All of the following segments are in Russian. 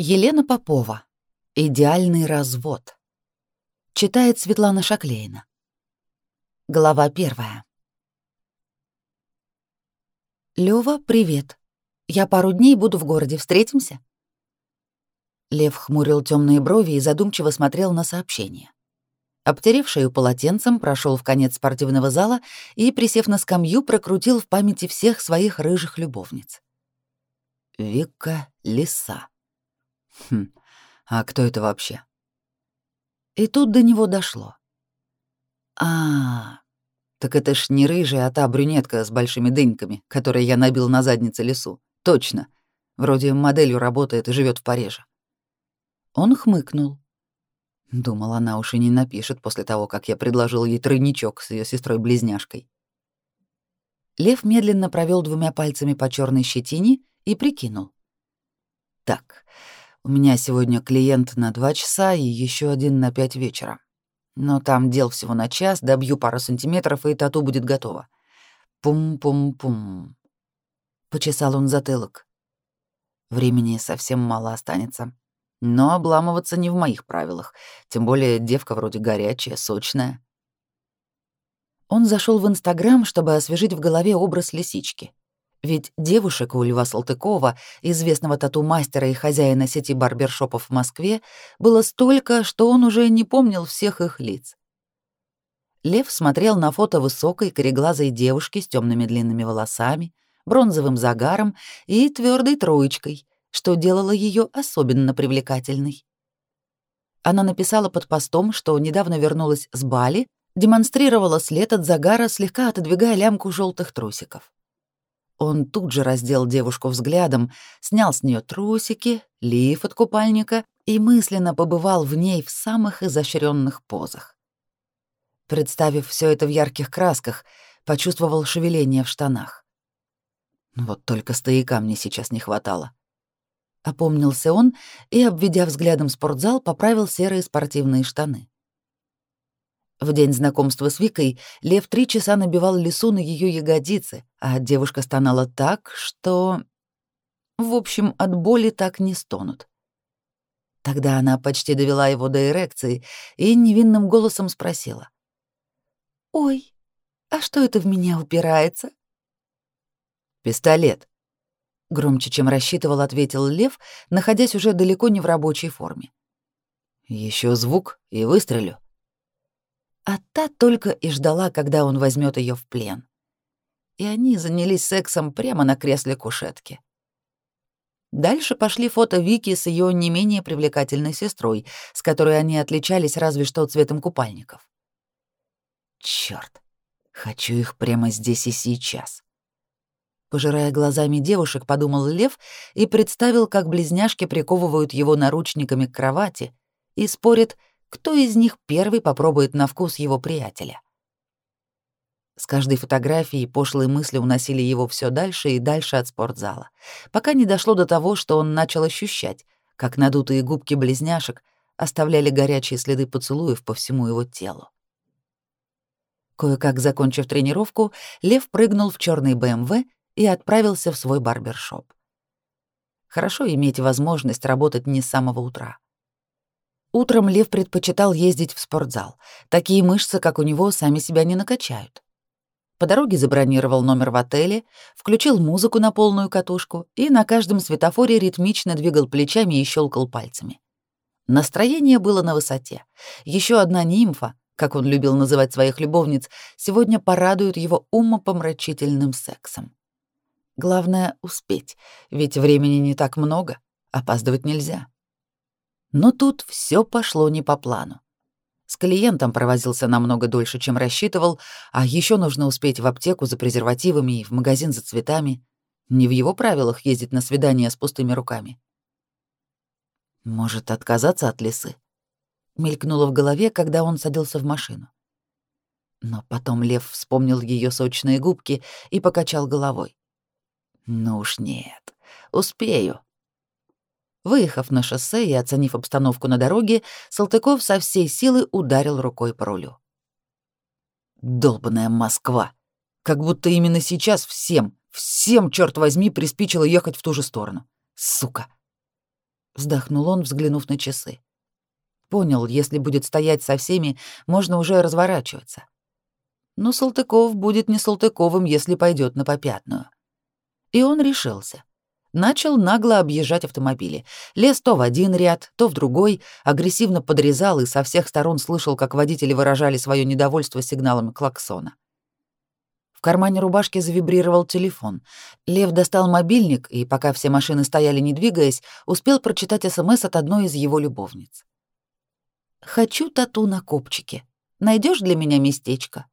Елена Попова. Идеальный развод. Читает Светлана Шаклейна. Глава первая. Лёва, привет. Я пару дней буду в городе, встретимся? Лев хмурил темные брови и задумчиво смотрел на сообщение. Обтерев шею полотенцем, прошел в конец спортивного зала и, присев на скамью, прокрутил в памяти всех своих рыжих любовниц. Вика Лиса. Хм, а кто это вообще? И тут до него дошло. А, так это ж не рыжая, а та брюнетка с большими дыньками, которой я набил на заднице лесу. Точно. Вроде моделью работает и живет в Париже. Он хмыкнул. Думал, она уж и не напишет после того, как я предложил ей тройничок с ее сестрой-близняшкой. Лев медленно провел двумя пальцами по черной щетине и прикинул. Так, у меня сегодня клиент на два часа и еще один на пять вечера. Но там дел всего на час, добью пару сантиметров, и тату будет готово. Пум-пум-пум. Почесал он затылок. Времени совсем мало останется. Но обламываться не в моих правилах, тем более девка вроде горячая, сочная. Он зашел в Инстаграм, чтобы освежить в голове образ лисички. Ведь девушек у Льва Салтыкова, известного тату-мастера и хозяина сети барбершопов в Москве, было столько, что он уже не помнил всех их лиц. Лев смотрел на фото высокой кореглазой девушки с темными длинными волосами, бронзовым загаром и твердой троечкой, что делало ее особенно привлекательной. Она написала под постом, что недавно вернулась с Бали, демонстрировала след от загара, слегка отодвигая лямку желтых трусиков. Он тут же раздел девушку взглядом, снял с нее трусики, лиф от купальника и мысленно побывал в ней в самых изощренных позах. Представив все это в ярких красках, почувствовал шевеление в штанах. Вот только стояка мне сейчас не хватало. Опомнился он и, обведя взглядом спортзал, поправил серые спортивные штаны. В день знакомства с Викой Лев три часа набивал лесу на ее ягодицы, а девушка стонала так, что... В общем, от боли так не стонут. Тогда она почти довела его до эрекции и невинным голосом спросила. «Ой, а что это в меня упирается?» «Пистолет», — громче, чем рассчитывал, ответил Лев, находясь уже далеко не в рабочей форме. Еще звук и выстрелю» а та только и ждала, когда он возьмет ее в плен. И они занялись сексом прямо на кресле кушетки. Дальше пошли фото Вики с ее не менее привлекательной сестрой, с которой они отличались разве что цветом купальников. Черт, хочу их прямо здесь и сейчас. Пожирая глазами девушек, подумал Лев и представил, как близняшки приковывают его наручниками к кровати и спорят, кто из них первый попробует на вкус его приятеля. С каждой фотографией пошлые мысли уносили его все дальше и дальше от спортзала, пока не дошло до того, что он начал ощущать, как надутые губки близняшек оставляли горячие следы поцелуев по всему его телу. Кое-как закончив тренировку, Лев прыгнул в черный БМВ и отправился в свой барбершоп. Хорошо иметь возможность работать не с самого утра. Утром Лев предпочитал ездить в спортзал. Такие мышцы, как у него, сами себя не накачают. По дороге забронировал номер в отеле, включил музыку на полную катушку и на каждом светофоре ритмично двигал плечами и щелкал пальцами. Настроение было на высоте. Еще одна нимфа, как он любил называть своих любовниц, сегодня порадует его умопомрачительным сексом. Главное — успеть, ведь времени не так много, опаздывать нельзя. Но тут все пошло не по плану. С клиентом провозился намного дольше, чем рассчитывал, а еще нужно успеть в аптеку за презервативами и в магазин за цветами. Не в его правилах ездить на свидание с пустыми руками. Может, отказаться от лисы? Мелькнуло в голове, когда он садился в машину. Но потом Лев вспомнил ее сочные губки и покачал головой. «Ну уж нет, успею». Выехав на шоссе и оценив обстановку на дороге, Салтыков со всей силы ударил рукой по рулю. Долбаная Москва! Как будто именно сейчас всем, всем, черт возьми, приспичило ехать в ту же сторону. Сука! вздохнул он, взглянув на часы. Понял, если будет стоять со всеми, можно уже разворачиваться. Но Салтыков будет не Салтыковым, если пойдет на попятную. И он решился. Начал нагло объезжать автомобили. Лез то в один ряд, то в другой, агрессивно подрезал и со всех сторон слышал, как водители выражали свое недовольство сигналами клаксона. В кармане рубашки завибрировал телефон. Лев достал мобильник и, пока все машины стояли не двигаясь, успел прочитать СМС от одной из его любовниц. «Хочу тату на копчике. Найдешь для меня местечко?»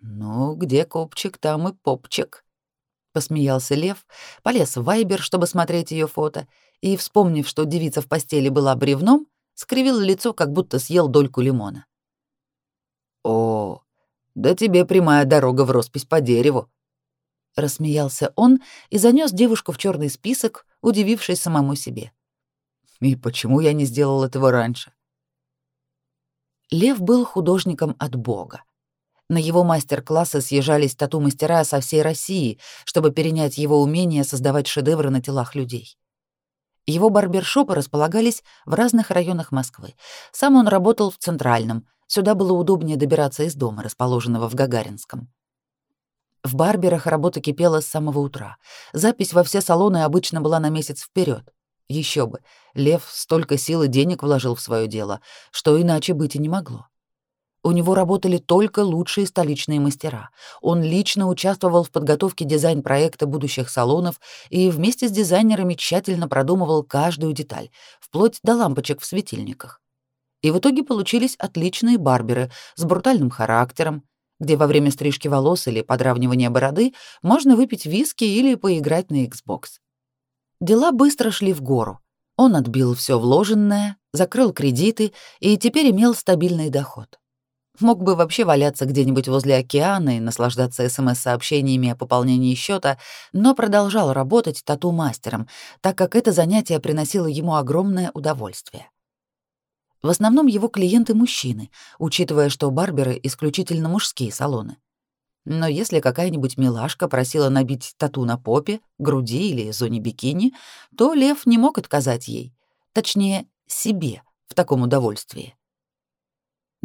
«Ну, где копчик, там и попчик», — посмеялся Лев, полез в Вайбер, чтобы смотреть ее фото, и, вспомнив, что девица в постели была бревном, скривил лицо, как будто съел дольку лимона. «О, да тебе прямая дорога в роспись по дереву. Рассмеялся он и занес девушку в черный список, удивившись самому себе. И почему я не сделал этого раньше? Лев был художником от Бога. На его мастер-классы съезжались тату-мастера со всей России, чтобы перенять его умение создавать шедевры на телах людей. Его барбершопы располагались в разных районах Москвы. Сам он работал в Центральном — Сюда было удобнее добираться из дома, расположенного в Гагаринском. В барберах работа кипела с самого утра. Запись во все салоны обычно была на месяц вперед. Еще бы, Лев столько сил и денег вложил в свое дело, что иначе быть и не могло. У него работали только лучшие столичные мастера. Он лично участвовал в подготовке дизайн-проекта будущих салонов и вместе с дизайнерами тщательно продумывал каждую деталь, вплоть до лампочек в светильниках. И в итоге получились отличные барберы с брутальным характером, где во время стрижки волос или подравнивания бороды можно выпить виски или поиграть на Xbox. Дела быстро шли в гору. Он отбил все вложенное, закрыл кредиты и теперь имел стабильный доход. Мог бы вообще валяться где-нибудь возле океана и наслаждаться СМС-сообщениями о пополнении счета, но продолжал работать тату-мастером, так как это занятие приносило ему огромное удовольствие. В основном его клиенты мужчины, учитывая, что барберы исключительно мужские салоны. Но если какая-нибудь милашка просила набить тату на попе, груди или зоне бикини, то Лев не мог отказать ей, точнее, себе в таком удовольствии.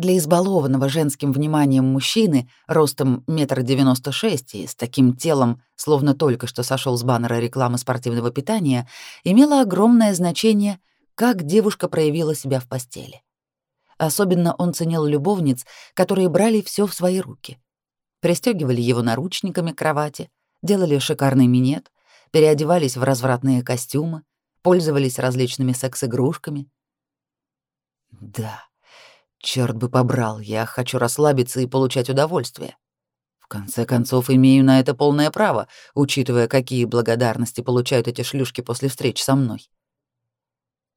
Для избалованного женским вниманием мужчины, ростом метр девяносто шесть и с таким телом, словно только что сошел с баннера рекламы спортивного питания, имело огромное значение — как девушка проявила себя в постели. Особенно он ценил любовниц, которые брали все в свои руки. Пристегивали его наручниками к кровати, делали шикарный минет, переодевались в развратные костюмы, пользовались различными секс-игрушками. Да, черт бы побрал, я хочу расслабиться и получать удовольствие. В конце концов, имею на это полное право, учитывая, какие благодарности получают эти шлюшки после встреч со мной.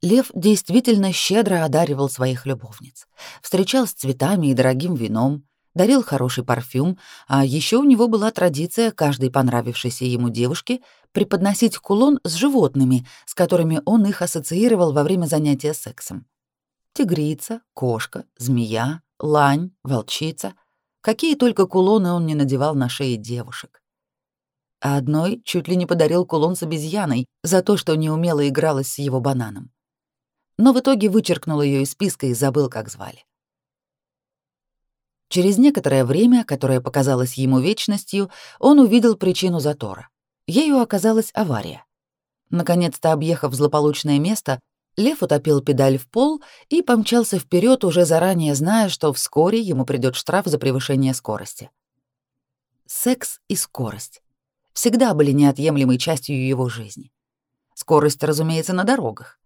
Лев действительно щедро одаривал своих любовниц. Встречал с цветами и дорогим вином, дарил хороший парфюм, а еще у него была традиция каждой понравившейся ему девушке преподносить кулон с животными, с которыми он их ассоциировал во время занятия сексом. Тигрица, кошка, змея, лань, волчица. Какие только кулоны он не надевал на шеи девушек. А одной чуть ли не подарил кулон с обезьяной за то, что неумело игралась с его бананом но в итоге вычеркнул ее из списка и забыл, как звали. Через некоторое время, которое показалось ему вечностью, он увидел причину затора. Ею оказалась авария. Наконец-то объехав злополучное место, Лев утопил педаль в пол и помчался вперед, уже заранее зная, что вскоре ему придет штраф за превышение скорости. Секс и скорость всегда были неотъемлемой частью его жизни. Скорость, разумеется, на дорогах.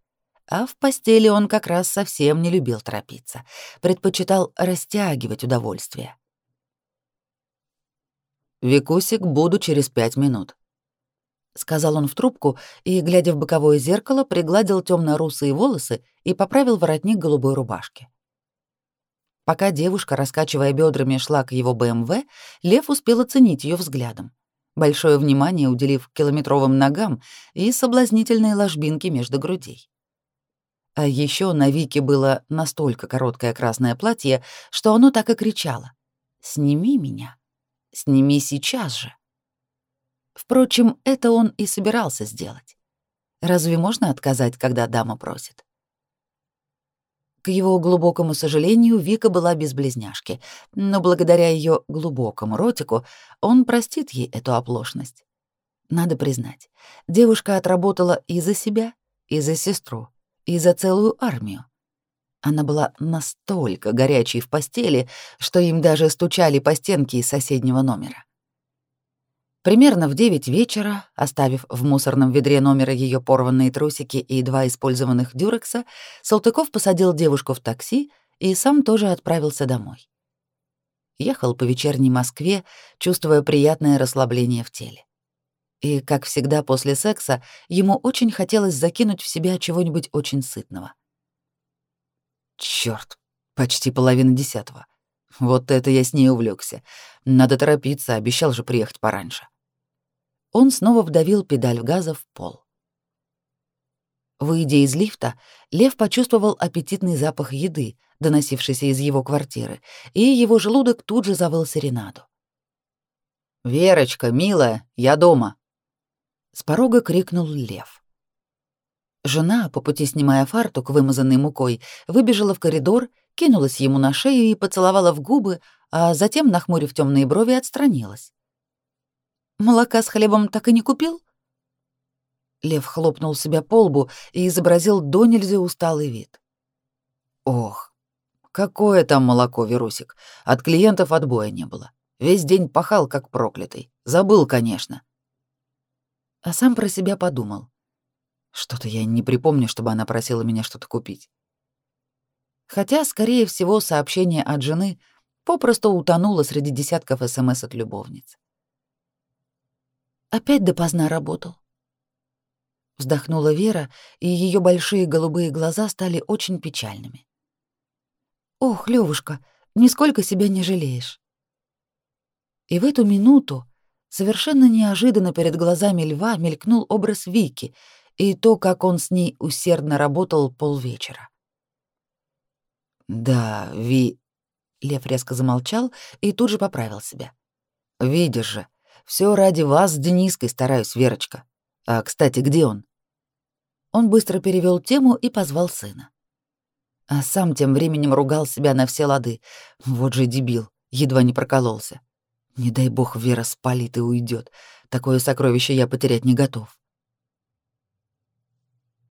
А в постели он как раз совсем не любил торопиться, предпочитал растягивать удовольствие. «Викусик, буду через пять минут», — сказал он в трубку и, глядя в боковое зеркало, пригладил темно-русые волосы и поправил воротник голубой рубашки. Пока девушка, раскачивая бедрами, шла к его БМВ, Лев успел оценить ее взглядом. Большое внимание уделив километровым ногам и соблазнительной ложбинке между грудей. А еще на Вике было настолько короткое красное платье, что оно так и кричало. «Сними меня! Сними сейчас же!» Впрочем, это он и собирался сделать. Разве можно отказать, когда дама просит? К его глубокому сожалению, Вика была без близняшки, но благодаря ее глубокому ротику он простит ей эту оплошность. Надо признать, девушка отработала и за себя, и за сестру, и за целую армию. Она была настолько горячей в постели, что им даже стучали по стенке из соседнего номера. Примерно в девять вечера, оставив в мусорном ведре номера ее порванные трусики и два использованных дюрекса, Салтыков посадил девушку в такси и сам тоже отправился домой. Ехал по вечерней Москве, чувствуя приятное расслабление в теле. И, как всегда после секса, ему очень хотелось закинуть в себя чего-нибудь очень сытного. Черт, почти половина десятого. Вот это я с ней увлекся. Надо торопиться, обещал же приехать пораньше. Он снова вдавил педаль газа в пол. Выйдя из лифта, Лев почувствовал аппетитный запах еды, доносившийся из его квартиры, и его желудок тут же завыл серенаду. «Верочка, милая, я дома!» С порога крикнул Лев. Жена, по пути снимая фартук, вымазанный мукой, выбежала в коридор, кинулась ему на шею и поцеловала в губы, а затем, нахмурив темные брови, отстранилась. Молока с хлебом так и не купил? Лев хлопнул себя по лбу и изобразил до нельзя усталый вид. Ох, какое там молоко, Верусик. От клиентов отбоя не было. Весь день пахал, как проклятый. Забыл, конечно. А сам про себя подумал. Что-то я не припомню, чтобы она просила меня что-то купить. Хотя, скорее всего, сообщение от жены попросту утонуло среди десятков СМС от любовниц. Опять допоздна работал. Вздохнула Вера, и ее большие голубые глаза стали очень печальными. Ох, Левушка, нисколько себя не жалеешь. И в эту минуту совершенно неожиданно перед глазами льва мелькнул образ Вики и то, как он с ней усердно работал полвечера. Да, Ви... Лев резко замолчал и тут же поправил себя. Видишь же, все ради вас с Дениской стараюсь, Верочка. А, кстати, где он? Он быстро перевел тему и позвал сына. А сам тем временем ругал себя на все лады. Вот же дебил, едва не прокололся. Не дай бог Вера спалит и уйдет. Такое сокровище я потерять не готов.